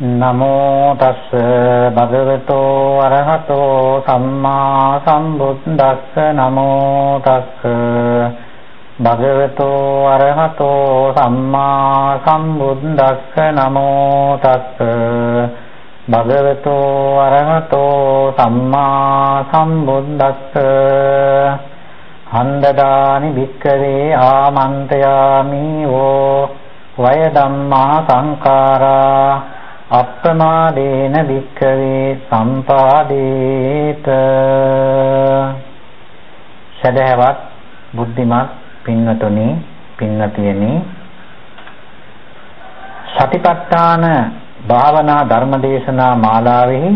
නමෝ තස්ස භගවතෝ අරහතෝ සම්මා සම්බුද්දස්ස නමෝ තස්ස භගවතෝ අරහතෝ සම්මා සම්බුද්දස්ස නමෝ තස්ස භගවතෝ අරහතෝ සම්මා සම්බුද්දස්ස හන්දදානි භික්කවේ ආමන්ත්‍රයාමි වෝ වය ධම්මා සංඛාරා අප්‍රමාදේන භික්ඛවේ සම්පාදේත සදහවත් බුද්ධිමත් පින්වතුනි පින්වතියනි සතිපට්ඨාන භාවනා ධර්මදේශනා මාලාවෙහි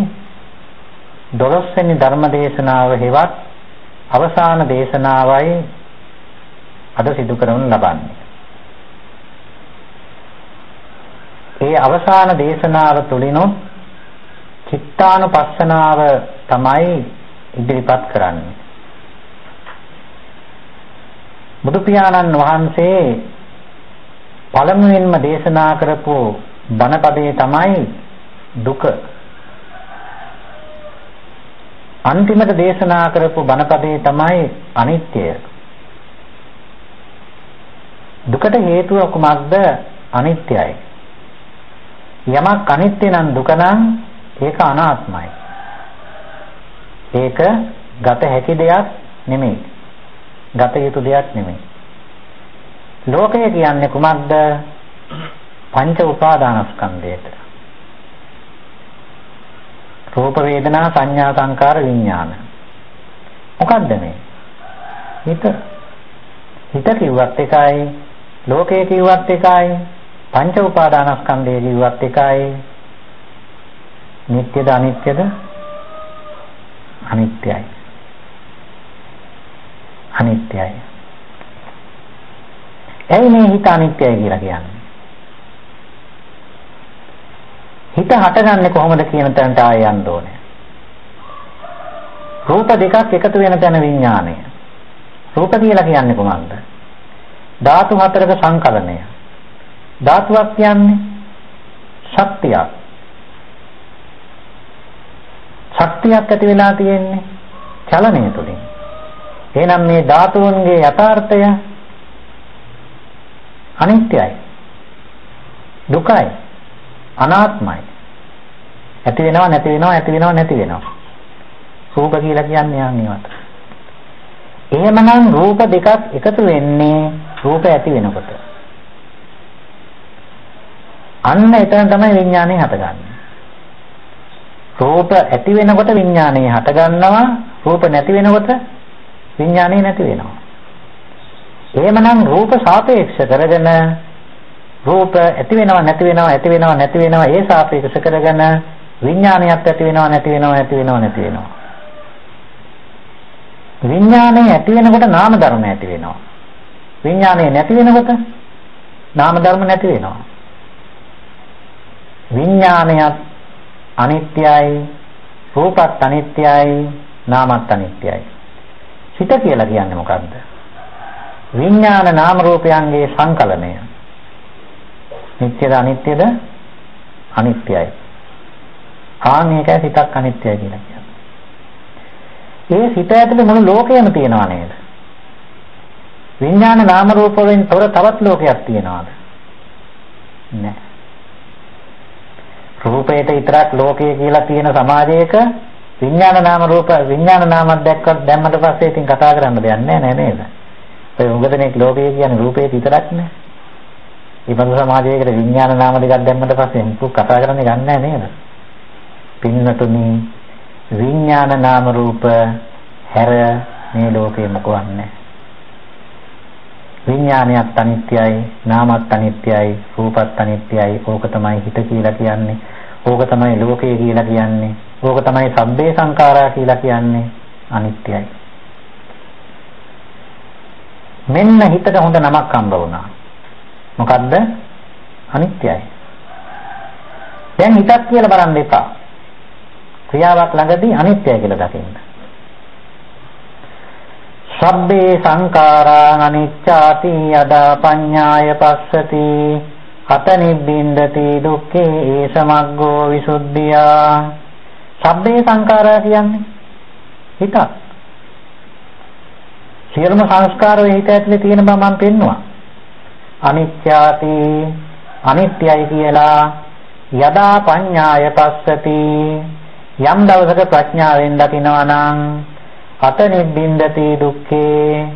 12 වෙනි ධර්මදේශනාව හෙවත් අවසාන දේශනාවයි අද සිදු කරනු ලබන්නේ. ඒ අවසාන දේශනාව තුලිනුත් චිත්තානුපස්සනාව තමයි ඉදිරිපත් කරන්නේ. බුදු පියාණන් වහන්සේ පළමුවෙන්ම දේශනා කරපු බණපදයේ තමයි දුක. අන්තිමට දේශනා කරපු බණපදයේ තමයි අනිත්‍යය. දුකට හේතුව කුමක්ද? අනිත්‍යයි. යමක් අනිත්‍ය නම් දුක නම් ඒක අනාත්මයි. ඒක ගත හැකි දෙයක් නෙමෙයි. ගත යුතු දෙයක් නෙමෙයි. ලෝකය කියන්නේ කුමක්ද? පංච උපාදානස්කන්ධයට. රූප වේදනා සංඥා සංකාර විඥාන. මොකද්ද මේ? හිත. හිත කිව්වත් එකයි, ලෝකය කිව්වත් එකයි, පංච උපාදානස්කන්ධය කිව්වත් එකයි. නිට්ටයද අනිත්‍යද අනිත්‍යයි අනිත්‍යයි ඇයි මේ හිත අනිත්‍යයි කියලා කියන්නේ? හිත හටගන්නේ කොහොමද කියන තැනට ආය යන්න ඕනේ. රූප දෙකක් එකතු වෙන තැන විඥාණය. රූප කියලා කියන්නේ කොහොමද? ධාතු හතරක සංකලනය. ධාතුවක් කියන්නේ ශක්තියක්. ශක්තියක් ඇති වෙලා තියෙන්නේ චලනය තුලින්. එහෙනම් මේ ධාතුන්ගේ යථාර්ථය අනිත්‍යයි. දුකයි. අනාත්මයි. ඇති වෙනවා නැති වෙනවා ඇති වෙනවා නැති වෙනවා. රූප කියලා කියන්නේ යන්නේ ඒවට. එහෙමනම් රූප දෙකක් එකතු වෙන්නේ රූප ඇති වෙනකොට. අන්න එතන තමයි විඥානය හටගන්නේ. රූප ඇති වෙනකොට විඥානය හටගන්නවා, රූප නැති වෙනකොට විඥානය නැති වෙනවා. එහෙමනම් රූප සාපේක්ෂ කරගෙන රූප ඇති වෙනවා නැති වෙනවා ඇති වෙනවා නැති වෙනවා ඒ සාපේක්ෂ කරගෙන විඥානයත් ඇති වෙනවා නැති වෙනවා ඇති වෙනවා නැති වෙනවා. විඥානය ඇති වෙනකොට නාම ධර්ම ඇති වෙනවා. විඥානය නැති වෙනකොට නාම ධර්ම නැති වෙනවා. විඥානයත් අනිත්‍යයි රූපත් අනිත්‍යයි නාමත් අනිත්‍යයි. හිත කියලා කියන්නේ මොකද්ද? විඥාන නාම රූපයන්ගේ සංකලනය. නිට්ටයද අනිත්‍යද? අනිත්‍යයි. ආන් ඒකයි හිතක් අනිත්‍යයි කියලා කියන්නේ. ඒ හිත ඇතුලේ මුළු ලෝකයම තියෙනවා නේද? විඥාන නාම රූප වලින් තොර තවත් ලෝකයක් තියෙනවද? නැහැ රූපයට විතරක් ලෝකය කියලා තියෙන සමාජයක විඥාන නාම රූප විඥාන නාමයක් දැක්වත් දැම්මට පස්සේ ඉතින් කතා කරන්න දෙයක් නැහැ නේද? ඔය උගදෙනෙක් ලෝකය කියන්නේ රූපේ විතරක් නේ. ඊබඳු සමාජයකට විඥාන නාම දෙකක් දැම්මට පස්සේ මුතු කතා කරන්නේ ගන්නෑ නේද? පින්නතුනි විඥාන නාම රූප හැර මේ ලෝකේ මොකවන්නේ විඥානයත් අනිත්‍යයි නාමත් අනිත්‍යයි රූපත් අනිත්‍යයි ඕක තමයි හිත කියලා කියන්නේ ඕක තමයි ලෝකය කියලා කියන්නේ. ඕක තමයි සබ්බේ සංඛාරා කියලා කියන්නේ අනිත්‍යයි. මෙන්න හිතට හොඳ නමක් හම්බ වුණා. මොකද්ද? අනිත්‍යයි. දැන් හිතක් කියලා බලන්න එපා. ක්‍රියාවක් ළඟදී අනිත්‍යයි කියලා දකින්න. සබ්බේ සංඛාරා අනිච්ඡාති යදා පඤ්ඤාය පස්සති අත නිබ්බින්දති දුක්ඛේ ඒ සමග්ගෝ විසුද්ධියා. සබ්බේ සංඛාරා කියන්නේ හිත සියලුම සංස්කාර වේ හිත ඇතුලේ තියෙන බව මම පෙන්නවා. අනිත්‍යාති අනිත්‍යයි කියලා යදා පඤ්ඤාය පස්සති. යම් දවසක ප්‍රඥාවෙන් දකිනවා නම් අත නිබ්බින්දති දුක්ඛේ.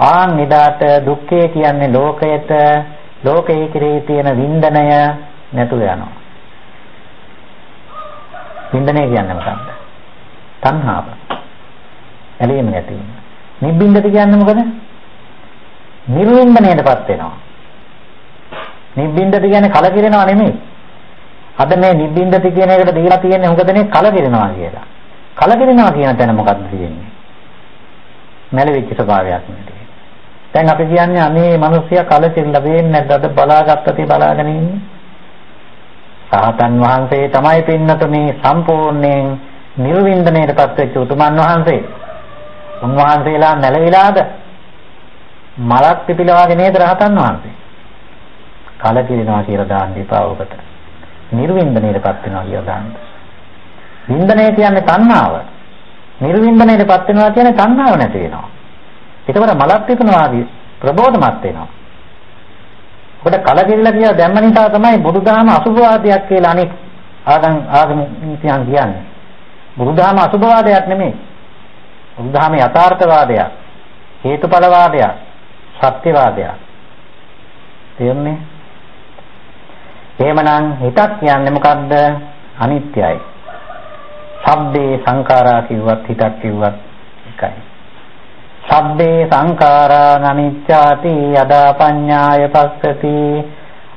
ආන් නිදාට දුක්ඛේ කියන්නේ ලෝකයට ලෝකයේ කෙරෙහි තියෙන වින්දනය නැතුව යනවා. වින්දනය කියන්නේ මොකක්ද? තණ්හාව. ඇලීම නැති වීම. නිබ්බින්දති කියන්නේ මොකද? නිර්වින්දනයටපත් වෙනවා. නිබ්බින්දති කියන්නේ කලකිරෙනවා නෙමෙයි. අද මේ නිබ්බින්දති කියන එකට දීලා තියෙන්නේ මොකද මේ කලකිරෙනවා කියලා. කලකිරෙනවා කියන තැන මොකක්ද තියෙන්නේ? මැලවිච්ච ස්වභාවයක් නෙමෙයි. දැන් අපි කියන්නේ අනේ මිනිස්සයා කලකිරලා වෙන්නේ නැද්ද? අද බලාගත්තටි බලාගෙන ඉන්නේ. සාතන් වහන්සේ තමයි පින්නතුනේ සම්පූර්ණයෙන් නිර්වින්දනයටපත් වෙච්ච උතුමන් වහන්සේ. උන්වහන්සේලා නැලවිලාද? මලක් පිපිලවාගෙන නේද රහතන් වහන්සේ? කලකිරිනවා කියලා දාන්න එපා ඔබට. නිර්වින්දනයටපත් වෙනවා කියලා දාන්න. වින්දනය කියන්නේ තණ්හාව. නිර්වින්දනයටපත් වෙනවා කියන්නේ තණ්හාව නැති වෙනවා. එතකොට මලක් පිපෙනවාදී ප්‍රබෝධමත් වෙනවා. ඔබට කලකිරිලා කියලා දැම්ම නිසා තමයි බුදුදහම අසුභවාදයක් කියලා අනෙක් ආගම් ආගමිකයන් කියන්නේ. බුදුදහම අසුභවාදයක් නෙමෙයි. බුදුදහම යථාර්ථවාදයක්. හේතුඵලවාදයක්. සත්‍යවාදයක්. තේරුණේ? එහෙමනම් හිතක් කියන්නේ මොකද්ද? අනිත්‍යයි. සබ්බේ සංඛාරා කිව්වත් හිතක් කිව්වත් එකයි. සබ්බේ සංඛාරා අනිච්ඡාති යදා පඤ්ඤාය පස්සති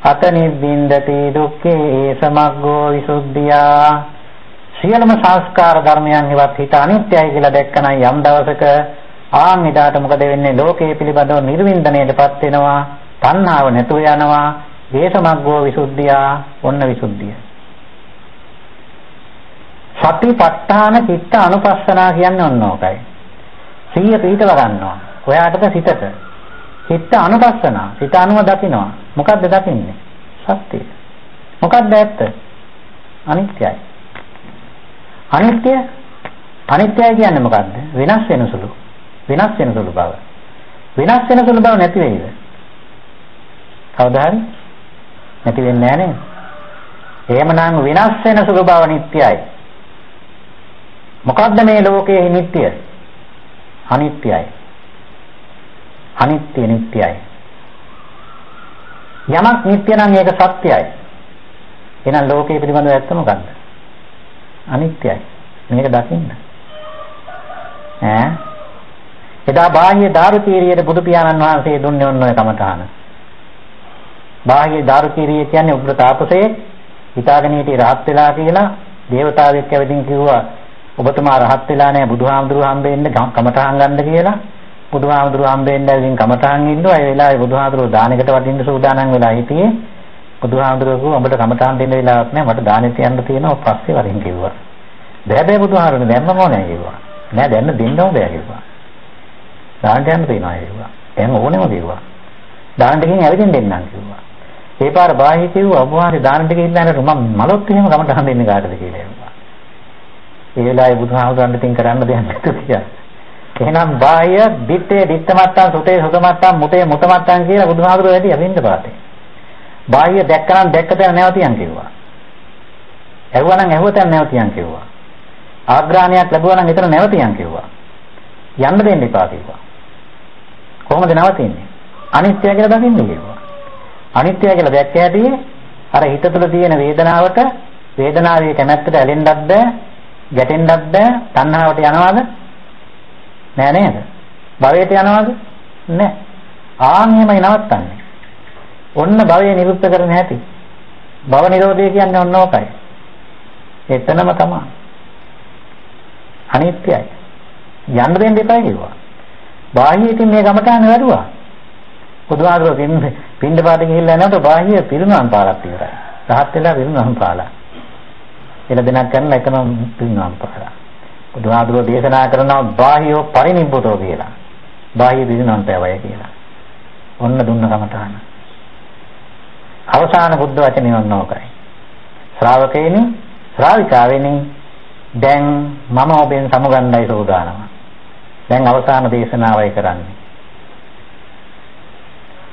අත නිබ්බින්දති දුක්ඛේ සමග්ගෝ විසුද්ධියා සියලුම සංස්කාර ධර්මයන් ඉවත් හිත අනිත්‍යයි කියලා දැක්කනම් යම් දවසක ආන් එදාට මොකද වෙන්නේ? ලෝකයේ පිළිබඳව නිර්වින්දණයටපත් වෙනවා තණ්හාව නැතුව යනවා දේශමග්ගෝ විසුද්ධියා ඔන්න විසුද්ධිය. සතිපට්ඨාන චිත්ත අනුපස්සනා කියන්නේ ඔන්න ඕකයි. සිහිය පිටව ගන්නවා. ඔයාටද සිතට. චිත්ත අනුපස්සනා. සිත අනුව දකිනවා. මොකද්ද දකින්නේ? සත්‍යය. මොකද්ද ඇත්ත? අනිත්‍යයි. අනිත්‍ය අනිත්‍යයි කියන්නේ මොකද්ද? වෙනස් වෙන සුළු. වෙනස් වෙන සුළු බව. වෙනස් වෙන සුළු බව නැති වෙයිද? කවදා හරි නැති වෙන්නේ නැහැ නේද? එහෙමනම් විනාශ වෙන සුළු බව නිට්ටයයි. මොකද්ද මේ ලෝකයේ නිට්ටය? අනිත්‍යයි. අනිත්‍ය නිට්ටයයි. යමක් නිට්ටය නම් ඒක සත්‍යයි. එහෙනම් ලෝකයේ පිළිබඳව ඇත්ත මොකද්ද? අනිත්‍යයි. මේක දකින්න. ඈ එදා බාහ්‍ය දාරුචීරියට බුදු පියාණන් වහන්සේ දුන්නේ ඔන්න ඔය කමඨාන. බාහ්‍ය දාරුචීරිය කියන්නේ උග්‍ර තාපසයේ හිතාගෙන හිටිය රහත් වෙලා කියලා දේවතාවෙක් ඇවිදින් කිව්වා ඔබතුමා රහත් වෙලා නැහැ බුදුහාමුදුරුව හම්බෙන්න කමඨහන් ගන්න කියලා. බුදුහාමුදුරුව හම්බෙන්න ඉතින් කමඨහන් ඉන්නවා ඒ වෙලාවේ බුදුහාමුදුරුව දානෙකට වදින්න සූදානම් වෙලා හිටියේ. බුදුහාමුදුරුව කිව්වා ඔබට කමඨහන් දෙන්න වෙලාවක් නැහැ. මට දානෙට යන්න තියෙනවා. පස්සේ වරින් කිව්වා. බෑ බෑ බුදුහාමුදුරුව දැම්ම ඕනේ කිව්වා. නෑ දැන්න දෙන්න ඕනේ කිව්වා. දානට යන්න තියෙනවා කිව්වා. දැන් ඕනෙම කිව්වා. දානට ගිහින් ඇවිදින් දෙන්නම් කිව්වා. ඒ පාර බාහ්‍ය කිව්වා ඔබ වහන්සේ දානට ගිහින් යනකොට මම මලොත් එහෙම කමඨහන් දෙන්න කාටද? කියලා. ඒ වෙලාවේ බුදුහාමුදුරන් ඉතින් කරන්න දෙයක් නැතු කියලා. එහෙනම් බාහ්‍ය දිත්තේ දිත්ත මත්තන් සුතේ සුත මත්තන් මුතේ මුත මත්තන් කියලා බුදුහාමුදුරුවෝ වැඩි අවින්ද පාතේ. බාහ්‍ය දැක්කනම් දැක්කතන නැවතියන් කිව්වා. ඇහුවනම් ඇහුවතන නැවතියන් කිව්වා. ආග්‍රහණයක් ලැබුවා නම් එතන නැවතියන් කිව්වා. යන්න දෙන්න එපා කිව්වා. කොහොමද නවතින්නේ? අනිත්‍ය කියලා දකින්න කිව්වා. අනිත්‍ය කියලා දැක්ක හැටි අර හිත තුළ තියෙන වේදනාවට වේදනාවේ කැමැත්තට ඇලෙන්නත් බෑ ගැටෙන්නත් බෑ තණ්හාවට යනවාද? නෑ නේද? භවයට යනවාද? නෑ. ආන් එහෙමයි නවත්තන්නේ. ඔන්න භවය නිරුද්ධ කරන හැටි. භව නිරෝධය කියන්නේ ඔන්න ඕකයි. එතනම තමයි. අනිත්‍යයි. යන්න දෙන්න එපා කිව්වා. බාහ්‍ය ඉතින් මේ ගමටාන වැඩුවා බුදුහාමුදුරුවෝ පින්න පින්න පාට ගිහිල්ලා නැවත බාහ්‍ය පිරිනුවම් පාරක් ඉවරයි. රහත් වෙලා පිරිනුවම් පාලා. එළ දෙනක් කරන එකම පින්නම් පාලා. බුදුහාමුදුරුවෝ දේශනා කරනවා බාහියෝ පරිනිබ්බුතෝ කියලා. බාහිය පිරිනම් පෑවය කියලා. ඔන්න දුන්න කමඨාන. අවසාන බුද්ධ වචනේ ඔන්නෝකයි. ශ්‍රාවකේනි ශ්‍රාවිකාවෙනි දැන් මම ඔබෙන් සමුගන්නයි සෝදානම. දැන් අවසාන දේශනාවයි කරන්නේ.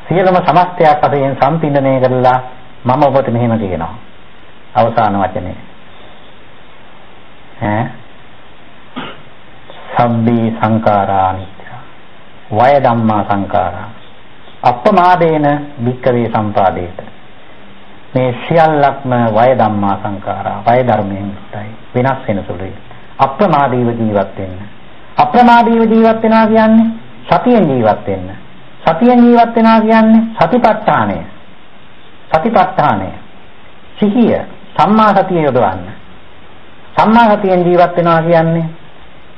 සියලුම සමස්තයක් වශයෙන් සම්පින්දනය කරලා මම ඔබට මෙහෙම කියනවා. අවසාන වචනේ. ඈ සබ්බේ සංඛාරා අනිත්‍ය. වය ධම්මා සංඛාරා. අප්පමාදේන වික්කවේ සම්පාදේත. මේ සියල්ලක්ම වය ධම්මා සංඛාරා. වය ධර්මයෙන් යුක්තයි. වෙනස් වෙන සුළුයි. අප්‍රමාදීව ජීවත් වෙන්න. අප්‍රමාදීව ජීවත් වෙනවා කියන්නේ සතියෙන් ජීවත් වෙන්න. සතියෙන් ජීවත් වෙනවා කියන්නේ සතිපට්ඨානය. සතිපට්ඨානය. සිහිය සම්මා සතිය යොදවන්න. සම්මා සතියෙන් ජීවත් වෙනවා කියන්නේ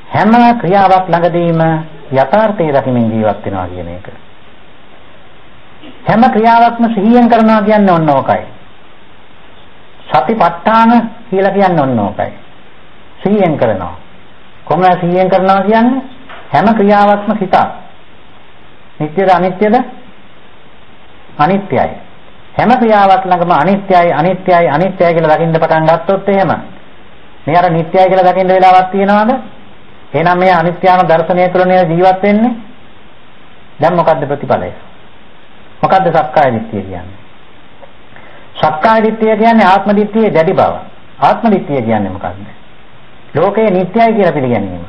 හැම ක්‍රියාවක් ළඟදීම යථාර්ථයේ දකිමින් ජීවත් වෙනවා කියන එක. හැම ක්‍රියාවක්ම සිහියෙන් කරනවා කියන්නේ ඔන්න ඕකයි. සතිපට්ඨාන කියලා කියන්නේ ඔන්න ඕකයි. සිහියෙන් කරනවා. කොහොමද සිහියෙන් කරනවා කියන්නේ? හැම ක්‍රියාවක්ම හිතක්. නිට්ටයද අනිත්‍යද? අනිත්‍යයි. හැම ක්‍රියාවක් ළඟම අනිත්‍යයි අනිත්‍යයි අනිත්‍යයි කියලා දකින්න පටන් ගත්තොත් එහෙම මේ අර නිට්ටයයි කියලා දකින්න වෙලාවක් තියනවද? එහෙනම් මේ අනිත්‍යන දර්ශනය තුළ නේද ජීවත් වෙන්නේ? දැන් මොකද්ද ප්‍රතිඵලය? මොකද්ද සක්කාය දිට්ඨිය කියන්නේ? සක්කාය දිට්ඨිය කියන්නේ ආත්ම දිට්ඨියේ දැඩි බව. ආත්ම දිට්ඨිය කියන්නේ මොකක්ද? ලෝකේ නිට්ටයයි කියලා පිළිගැනීම.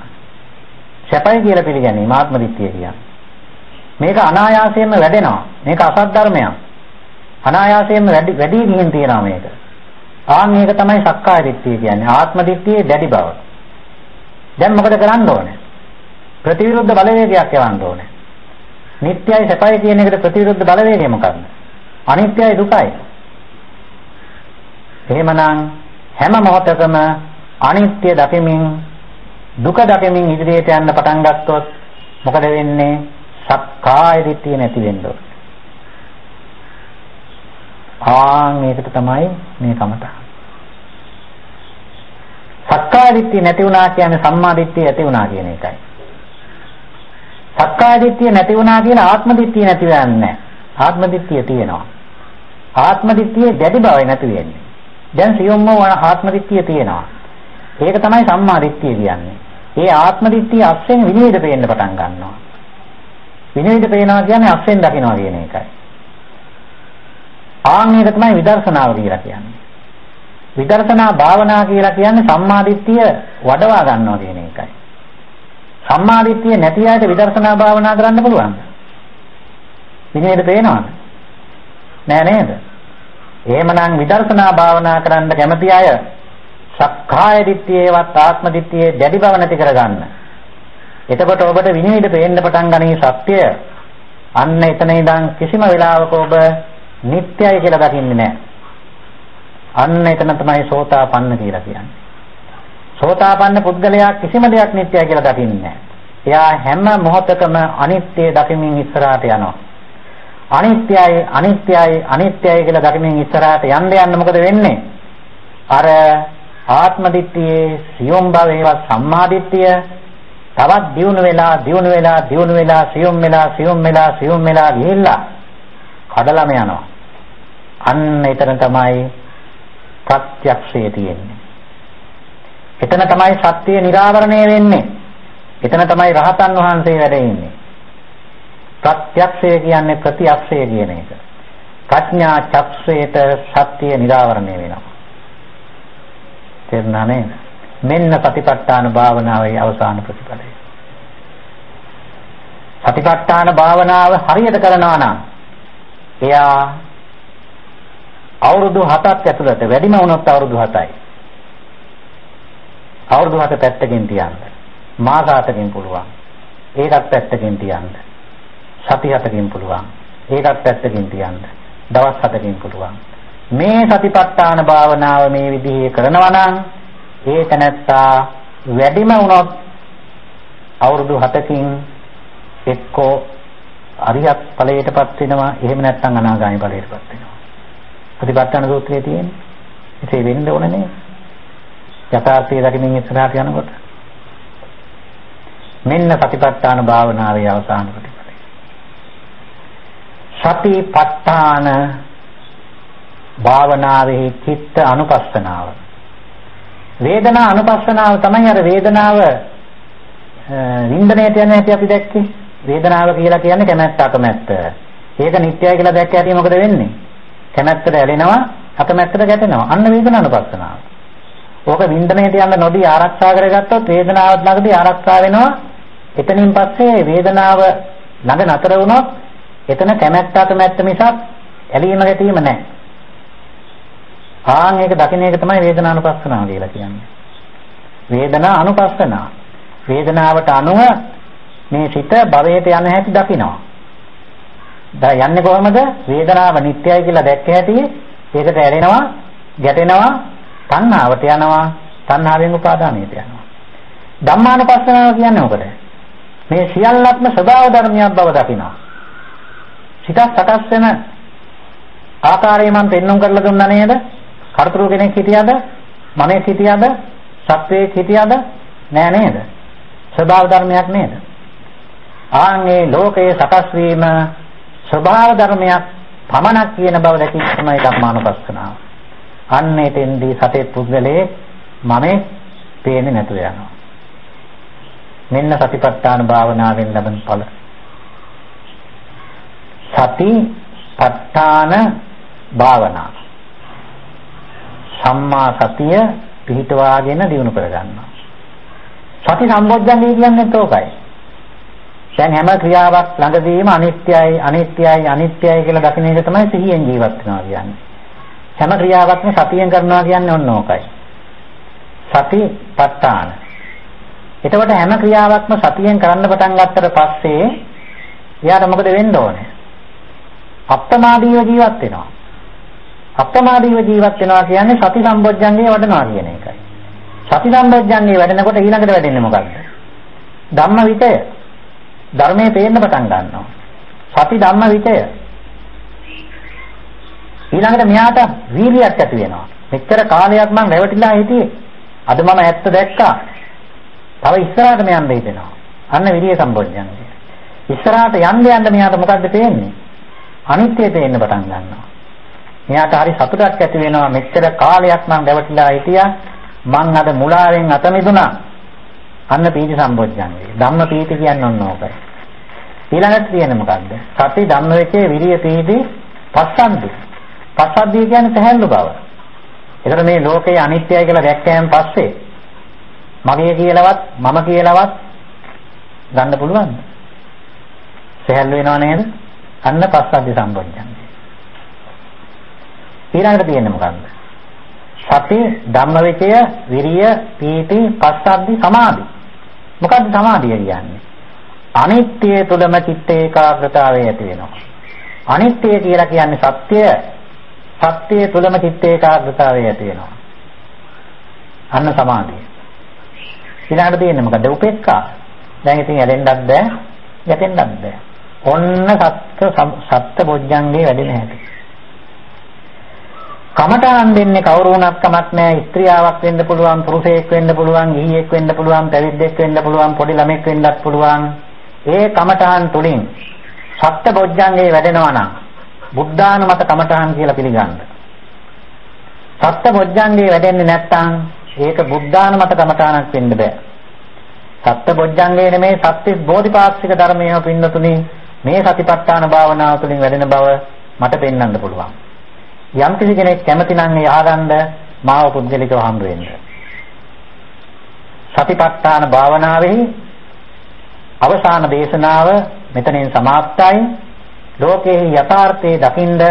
සැපයි කියලා පිළිගැනීම ආත්ම දිට්ඨිය කියන්නේ. මේක අනායාසයෙන්ම වැඩෙනවා. මේක අසත් ධර්මයක්. අනායාසයෙන්ම වැඩි වැඩි ගිහින් තියනවා මේක. ආන් මේක තමයි සක්කාය දිට්ඨිය කියන්නේ. ආත්ම දිට්ඨියේ දැඩි බව. දැන් මොකද කරන්න ඕනේ? ප්‍රතිවිරුද්ධ බලවේගයක් යවන්න ඕනේ. නිට්ටයයි සැපයි කියන එකට ප්‍රතිවිරුද්ධ බලවේගය මොකක්ද? අනිත්‍යයි දුකයි. එහෙමනම් හැම මොහොතකම අනිත්‍ය දකිමින් දුක දකිමින් ඉදිරියට යන්න පටන් ගත්තොත් මොකද වෙන්නේ? සක්කාය දිට්ඨිය නැති වෙන්න ඕනේ. ආන් මේකට තමයි මේ කමත. සක්කාය දිට්ඨිය නැති වුණා කියන්නේ සම්මා දිට්ඨිය ඇති වුණා කියන එකයි. සක්කාය දිට්ඨිය නැති වුණා කියන ආත්ම දිට්ඨිය නැති වෙන්නේ ආත්ම දිට්ඨිය තියෙනවා. ආත්ම දිට්ඨිය දැඩි බවයි නැති වෙන්නේ. දැන් සියොම්ම ආත්ම දිට්ඨිය තියෙනවා. ඒක තමයි සම්මා දිට්ඨිය කියන්නේ. ඒ ආත්ම දිට්ඨිය අක්ෂෙන් විනිවිද පේන්න පටන් ගන්නවා. විනිවිද පේනවා කියන්නේ අක්ෂෙන් දකිනවා කියන එකයි. ආන් ඒක තමයි විදර්ශනාව කියලා කියන්නේ. විදර්ශනා භාවනා කියලා කියන්නේ සම්මාදිට්ඨිය වඩවා ගන්නවා කියන එකයි. සම්මාදිට්ඨිය නැති අයට විදර්ශනා භාවනා කරන්න පුළුවන්ද? විනේද පේනවද? නෑ නේද? එහෙමනම් විදර්ශනා භාවනා කරන්න කැමති අය සක්කාය දිට්ඨියේවත් ආත්ම දිට්ඨියේ දැඩි බව නැති කරගන්න. එතකොට ඔබට විනේද පේන්න පටන් ගනී සත්‍ය. අන්න එතන ඉඳන් කිසිම වෙලාවක ඔබ නිට්ටයයි කියලා දකින්නේ නැහැ. අන්න එතන තමයි සෝතාපන්න කියලා කියන්නේ. සෝතාපන්න පුද්ගලයා කිසිම දෙයක් නිත්‍යයි කියලා දකින්නේ නැහැ. එයා හැම මොහොතකම අනිත්‍ය දකිමින් ඉස්සරහට යනවා. අනිත්‍යයි අනිත්‍යයි අනිත්‍යයි කියලා දකිමින් ඉස්සරහට යන්න යන්න මොකද වෙන්නේ? අර ආත්ම දිට්ඨියේ සියොම් භවේවත් සම්මා දිට්ඨිය තවත් දියුණු වෙලා දියුණු වෙලා දියුණු වෙලා සියොම් වෙලා සියොම් වෙලා සියොම් වෙලා ගිහිල්ලා කඩලම යනවා. අන්න එතන තමයි ප්‍රත්‍යක්ෂය තියෙන්නේ. එතන තමයි සත්‍ය නිරාවරණය වෙන්නේ. එතන තමයි රහතන් වහන්සේ වැඩ ඉන්නේ. ප්‍රත්‍යක්ෂය කියන්නේ ප්‍රතික්ෂය කියන එක. ප්‍රඥා චක්ෂයට සත්‍ය නිරාවරණය වෙනවා. තේරුණා නේද? මෙන්න සතිපට්ඨාන භාවනාවේ අවසාන ප්‍රතිඵලය. සතිපට්ඨාන භාවනාව හරියට කරනවා නම් එයා අවුරුදු 7ක් ඇතුළත වැඩිම වුණොත් අවුරුදු 7යි. අවුරුදු 7 පැත්තකින් තියන්න. මාස 7කින් පුළුවන්. ඒකත් පැත්තකින් තියන්න. සති 7කින් පුළුවන්. ඒකත් පැත්තකින් තියන්න. දවස් 7කින් පුළුවන්. මේ සතිපට්ඨාන භාවනාව මේ විදිහේ කරනවා නම් ඒ තැනත්තා වැඩිම වුණොත් අවුරුදු 7කින් එක්කෝ අරියත් ඵලයටපත් වෙනවා එහෙම නැත්නම් අනාගාමී ඵලයටපත් වෙනවා ප්‍රතිපත්තන සූත්‍රයේ තියෙන්නේ. ඒකේ වෙන්න ඕනේ නේද? යථාර්ථය දකින්න ඉස්සරහට යනකොට. මෙන්න සතිපට්ඨාන භාවනාවේ අවසාන ප්‍රතිපලය. සතිපට්ඨාන භාවනාවේ චිත්ත අනුපස්සනාව. වේදනා අනුපස්සනාව තමයි අර වේදනාව වින්දනයට යන හැටි අපි දැක්කේ. වේදනාව කියලා කියන්නේ කැමැත්ත අකමැත්ත. ඒක නිත්‍යයි කියලා දැක්ක හැටි මොකද වෙන්නේ? කැමැත්තට ඇලෙනවා අකමැත්තට ගැටෙනවා. අන්න වේදනානුපස්සනාව. ඕක වින්දනයට යන්න නොදී ආරක්ෂා කරගත්තොත් වේදනාවත් ළඟදී ආරක්ෂා වෙනවා. එතනින් පස්සේ වේදනාව ළඟ නතර වුණොත් එතන කැමැත්ත අකමැත්ත මිසක් ඇලීම ගැටීම නැහැ. ආන් ඒක දකින්න එක තමයි වේදනානුපස්සනාව කියලා කියන්නේ. වේදනා අනුපස්සනාව. වේදනාවට අනුව මේ සිත භවයට යන හැටි දකිනවා. දැන් යන්නේ කොහමද? වේදනාව නිට්ටයයි කියලා දැක්ක හැටි ඒකට ඇලෙනවා, ගැටෙනවා, තණ්හාවට යනවා, තණ්හාවෙන් උපාදානයට යනවා. ධම්මානුපස්සනාව කියන්නේ මොකද? මේ සියල්ලක්ම ස්වභාව ධර්මයක් බව දකිනවා. සිතක් සකස් වෙන ආකාරය මම පෙන්වුම් කරලා දුන්නා නේද? කර්තෘ කෙනෙක් හිටියද? මමෙක් හිටියද? සත්වයෙක් හිටියද? නෑ නේද? ස්වභාව ධර්මයක් නේද? ආන්ගේ ලෝකයේ සකස් වීම ස්වභාව ධර්මයක් පමණක් කියන බව දැකීම තමයි ධර්මානුපස්සනාව. අන්න එතෙන්දී සතේ පුද්ගලයේ මමේ පේන්නේ නැතුව යනවා. මෙන්න සතිපට්ඨාන භාවනාවෙන් ලබන ඵල. සති ප ဋ ාණ භාවනාව. සම්මා සතිය පිහිටවාගෙන දිනු කරගන්නවා. සති සම්බොජ්ජංගය කියන්නේ ඕකයි. දැන් හැම ක්‍රියාවක් ළඟදීම අනිත්‍යයි අනිත්‍යයි අනිත්‍යයි කියලා දකින එක තමයි සිහියෙන් ජීවත් වෙනවා කියන්නේ. හැම ක්‍රියාවක්ම සතියෙන් කරනවා කියන්නේ ඔන්න ඕකයි. සති ප ဋ ාණ. එතකොට හැම ක්‍රියාවක්ම සතියෙන් කරන්න පටන් ගත්තට පස්සේ එයාට මොකද වෙන්න ඕනේ? අප්‍රමාදීව ජීවත් වෙනවා. අප්‍රමාදීව ජීවත් වෙනවා කියන්නේ සති සම්බොජ්ජංගේ වඩනවා කියන එකයි. සති සම්බොජ්ජංගේ වැඩෙනකොට ඊළඟට වැඩෙන්නේ මොකක්ද? ධම්ම විචය. ධර්මයේ පේන්න පටන් ගන්නවා. සති ධම්ම විචය. ඊළඟට මෙයාට වීර්යයක් ඇති වෙනවා. මෙච්චර කාලයක් මම රැවටිලා හිටියේ. අද මම ඇත්ත දැක්කා. තව ඉස්සරහට මෙයන් දෙයිනවා. අන්න විරිය සම්බොජ්ජංගය. ඉස්සරහට යන්න යන්න මෙයාට මොකද්ද පේන්නේ? අනිත්‍ය පේන්න පටන් ගන්නවා. මෙයාට හරි සතුටක් ඇති වෙනවා මෙච්චර කාලයක් මම රැවටිලා හිටියා. මං අද මුලාවෙන් අත මිදුණා. අන්න පීති සම්බොජ්ජංගේ. ධම්ම පීති කියන්නේ ඔන්න ඕකයි. ඊළඟට තියෙන මොකද්ද? සති ධම්ම වෙකේ විරිය පීති පස්සන්ති. පස්සද්ධිය කියන්නේ සැහැල්ලු බව. ඒතර මේ ලෝකය අනිත්‍යයි කියලා දැක්කයන් පස්සේ මගේ කියලාවත් මම කියලාවත් ගන්න පුළුවන්ද? සැහැල්ලු වෙනව නේද? අන්න පස්සද්ධි සම්බොජ්ජංගේ. ඊළඟට තියෙන්නේ මොකද්ද? සති ධම්මවිචය විරිය පීති පස්සද්ධි සමාධි මොකද්ද සමාධිය කියන්නේ? අනිත්‍ය තුලම චිත්ත ඒකාග්‍රතාවය ඇති වෙනවා. අනිත්‍ය කියලා කියන්නේ සත්‍ය. සත්‍ය තුලම චිත්ත ඒකාග්‍රතාවය ඇති වෙනවා. අන්න සමාධිය. ඊළඟට තියෙන්නේ මොකද්ද? උපේක්ඛා. දැන් ඉතින් ඇලෙන්නත් බෑ යැපෙන්නත් බෑ. ඔන්න සත්‍ය සත්‍ය බොජ්ජංගේ වැඩෙන හැටි කමඨාන් දෙන්නේ කවුරු වුණත් කමක් නැහැ ස්ත්‍රියාවක් වෙන්න පුළුවන් පුරුෂයෙක් වෙන්න පුළුවන් ගිහියෙක් වෙන්න පුළුවන් පැවිද්දෙක් වෙන්න පුළුවන් පොඩි ළමෙක් වෙන්නත් පුළුවන් ඒ කමඨාන් තුලින් සත්‍ය බොජ්ජංගේ වැඩෙනවා නම් බුද්ධානුමත කමඨාන් කියලා පිළිගන්න. සත්‍ය බොජ්ජංගේ වැඩෙන්නේ නැත්නම් ඒක බුද්ධානුමත කමඨානක් වෙන්න බෑ. සත්‍ය බොජ්ජංගේ නෙමේ සත්‍ය බෝධිපාක්ෂික ධර්මයේ පින්නතුනි මේ සතිපට්ඨාන භාවනාව තුළින් වැඩෙන බව මට පෙන්වන්න පුළුවන්. යම් කිසි කෙනෙක් කැමති නම් ඒ ආගන්ද මාව පුද්ගලිකව හම්බ වෙන්න. සතිපට්ඨාන භාවනාවෙහි අවසාන දේශනාව මෙතනින් સમાප්තයි. ලෝකේ යථාර්ථයේ දකින්ද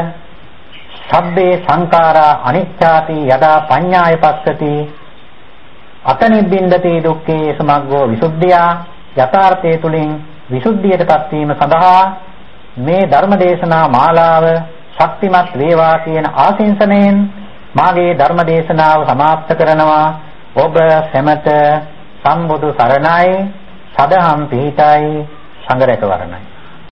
සබ්බේ සංඛාරා අනිච්චාති යදා පඤ්ඤාය පස්සති අතනිබ්බින්දති දුක්ඛේ සමග්ගෝ විසුද්ධියා යථාර්ථයේ තුලින් විසුද්ධියටපත් වීම සඳහා මේ ධර්ම දේශනා මාලාව ශක්තිමත් වේවා කියන ආශිංසනයෙන් මාගේ ධර්ම දේශනාව સમાપ્ત කරනවා ඔබ සැමට සම්බුදු සරණයි සදහම් පිහිටයි සංගරක වරණයි